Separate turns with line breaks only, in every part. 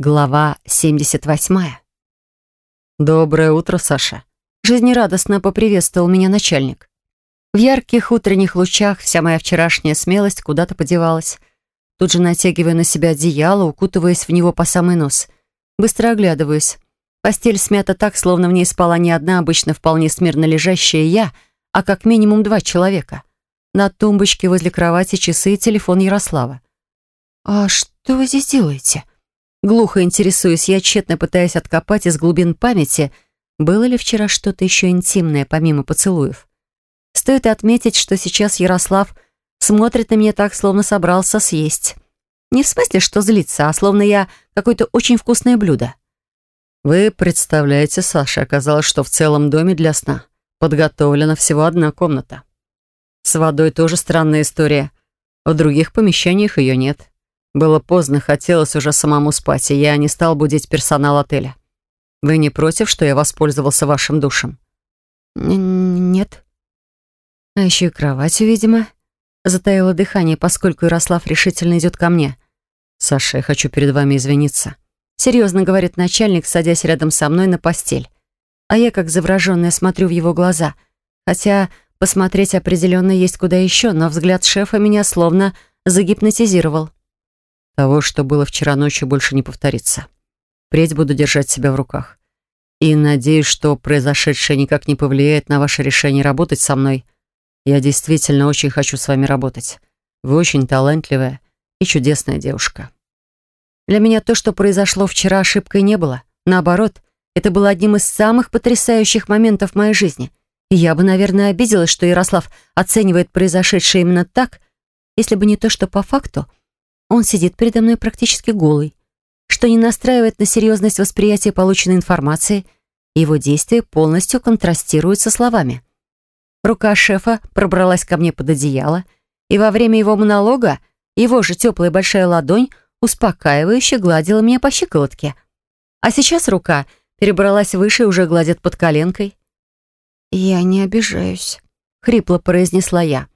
Глава 78.
«Доброе утро, Саша!»
Жизнерадостно поприветствовал меня начальник. В ярких утренних лучах вся моя вчерашняя смелость куда-то подевалась. Тут же натягиваю на себя одеяло, укутываясь в него по самый нос. Быстро оглядываюсь. Постель смята так, словно в ней спала не одна обычно вполне смирно лежащая я, а как минимум два человека. На тумбочке возле кровати часы и телефон Ярослава. «А что вы здесь делаете?» Глухо интересуюсь я, тщетно пытаясь откопать из глубин памяти, было ли вчера что-то еще интимное, помимо поцелуев. Стоит отметить, что сейчас Ярослав смотрит на меня так, словно собрался съесть. Не в смысле, что злится, а словно я какое-то очень вкусное блюдо.
Вы представляете, Саша, оказалось, что в целом доме для сна подготовлена всего одна комната. С водой тоже странная история. В других помещениях ее нет. Было поздно, хотелось уже самому спать, и я не стал будить персонал отеля. Вы не против, что я воспользовался вашим душем?
Н нет. А еще и кроватью, видимо. Затаило дыхание, поскольку Ярослав решительно идет ко мне.
«Саша, я хочу перед вами извиниться», —
серьезно говорит начальник, садясь рядом со мной на постель. А я, как завраженная, смотрю в его глаза. Хотя посмотреть определенно есть куда еще, но взгляд шефа меня словно загипнотизировал.
Того, что было вчера ночью, больше не повторится. Впредь буду держать себя в руках. И надеюсь, что произошедшее никак не повлияет на ваше решение работать со мной. Я действительно очень хочу с вами работать. Вы очень талантливая и чудесная девушка.
Для меня то, что произошло вчера, ошибкой не было. Наоборот, это было одним из самых потрясающих моментов моей жизни. И я бы, наверное, обиделась, что Ярослав оценивает произошедшее именно так, если бы не то, что по факту — он сидит передо мной практически голый, что не настраивает на серьезность восприятия полученной информации, его действия полностью контрастируют со словами. Рука шефа пробралась ко мне под одеяло, и во время его монолога его же теплая большая ладонь успокаивающе гладила меня по щиколотке. А сейчас рука перебралась выше и уже гладит под коленкой. «Я не обижаюсь», — хрипло произнесла я.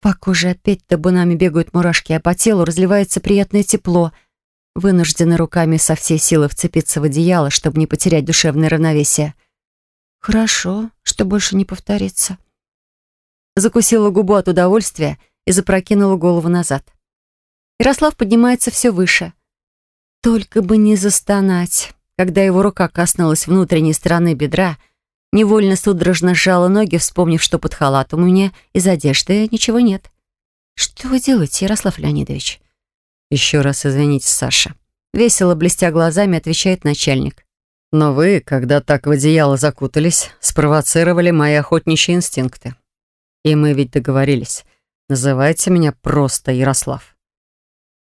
По коже опять табунами бегают мурашки, а по телу разливается приятное тепло. Вынуждены руками со всей силы вцепиться в одеяло, чтобы не потерять душевное равновесие. Хорошо, что больше не повторится. Закусила губу от удовольствия и запрокинула голову назад. Ярослав поднимается все выше. Только бы не застонать. Когда его рука коснулась внутренней стороны бедра — Невольно судорожно сжала ноги, вспомнив, что под халатом у меня из одежды ничего нет. «Что вы делаете, Ярослав Леонидович?»
«Еще раз извините, Саша».
Весело блестя глазами, отвечает начальник.
«Но вы, когда так в одеяло закутались, спровоцировали мои охотничьи инстинкты. И мы ведь договорились. Называйте меня просто Ярослав».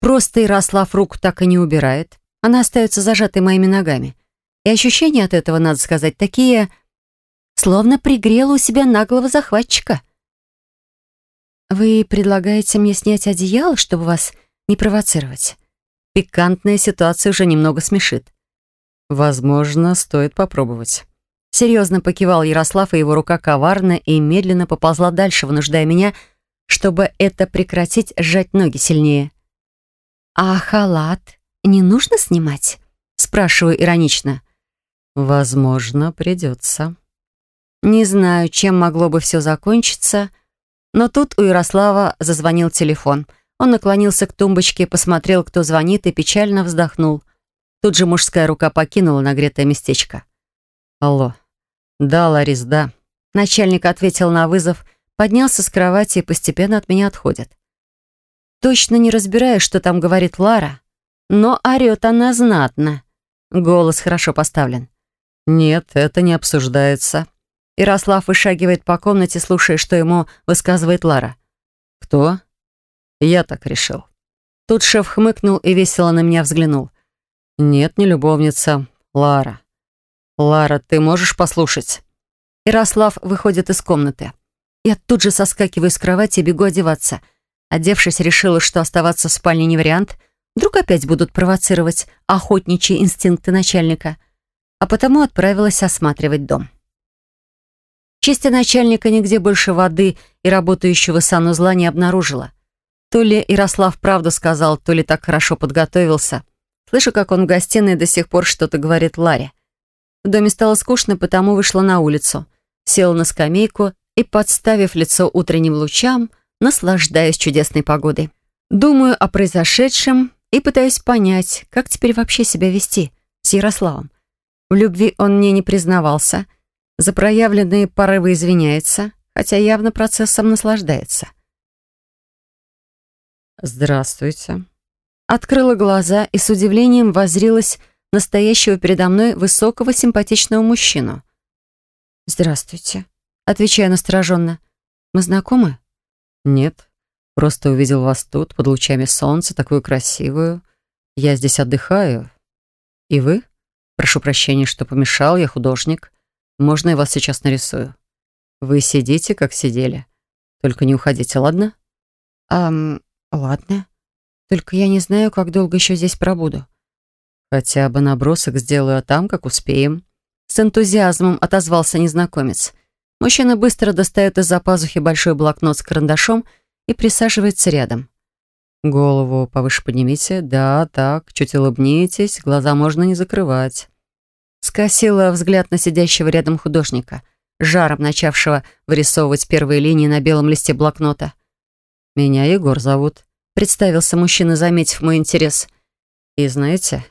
Просто Ярослав руку так и не убирает. Она остается зажатой моими ногами. И ощущения от этого, надо сказать, такие словно пригрела у себя наглого захватчика. «Вы предлагаете мне снять одеяло, чтобы вас не провоцировать?» Пикантная ситуация уже немного смешит.
«Возможно, стоит попробовать».
Серьезно покивал Ярослав, и его рука коварно и медленно поползла дальше, вынуждая меня, чтобы это прекратить, сжать ноги сильнее. «А халат не нужно снимать?» Спрашиваю иронично.
«Возможно, придется».
Не знаю, чем могло бы все закончиться, но тут у Ярослава зазвонил телефон. Он наклонился к тумбочке, посмотрел, кто звонит, и печально вздохнул. Тут же мужская рука покинула нагретое местечко.
«Алло. Да, Ларис, да».
Начальник ответил на вызов, поднялся с кровати и постепенно от меня отходит. Точно не разбираю, что там говорит Лара, но орёт она знатно. Голос хорошо поставлен.
«Нет, это не обсуждается»,
Ярослав вышагивает по комнате, слушая, что ему высказывает Лара.
«Кто?» «Я так решил».
Тут шеф хмыкнул и весело на меня взглянул.
«Нет, не любовница. Лара. Лара, ты можешь послушать?»
Ярослав выходит из комнаты. Я тут же соскакиваю с кровати и бегу одеваться. Одевшись, решила, что оставаться в спальне не вариант. Вдруг опять будут провоцировать охотничьи инстинкты начальника. А потому отправилась осматривать дом чести начальника нигде больше воды и работающего санузла не обнаружила. То ли Ярослав правду сказал, то ли так хорошо подготовился. Слышу, как он в гостиной до сих пор что-то говорит Ларе. В доме стало скучно, потому вышла на улицу. Села на скамейку и, подставив лицо утренним лучам, наслаждаясь чудесной погодой. Думаю о произошедшем и пытаюсь понять, как теперь вообще себя вести с Ярославом. В любви он мне не признавался, за проявленные порывы извиняется, хотя явно процессом наслаждается.
«Здравствуйте».
Открыла глаза и с удивлением воззрилась настоящего передо мной высокого симпатичного мужчину. «Здравствуйте», — отвечаю настороженно. «Мы знакомы?»
«Нет, просто увидел вас тут, под лучами солнца, такую красивую. Я здесь отдыхаю. И вы? Прошу прощения, что помешал, я художник. Можно я вас сейчас нарисую? Вы сидите, как сидели. Только не уходите, ладно?»
«Ам, ладно. Только я не знаю, как долго еще здесь пробуду».
«Хотя бы набросок сделаю, а там, как успеем».
С энтузиазмом отозвался незнакомец. Мужчина быстро достает из-за пазухи большой блокнот с карандашом и присаживается рядом.
Голову повыше поднимите. Да, так, чуть улыбнитесь, глаза можно не закрывать.
Скосила взгляд на сидящего рядом художника, жаром начавшего вырисовывать первые линии на белом листе блокнота.
«Меня Егор зовут», —
представился мужчина, заметив мой интерес.
«И знаете,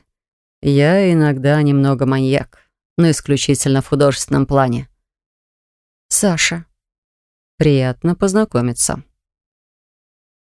я иногда немного маньяк, но исключительно в художественном плане».
«Саша».
«Приятно познакомиться».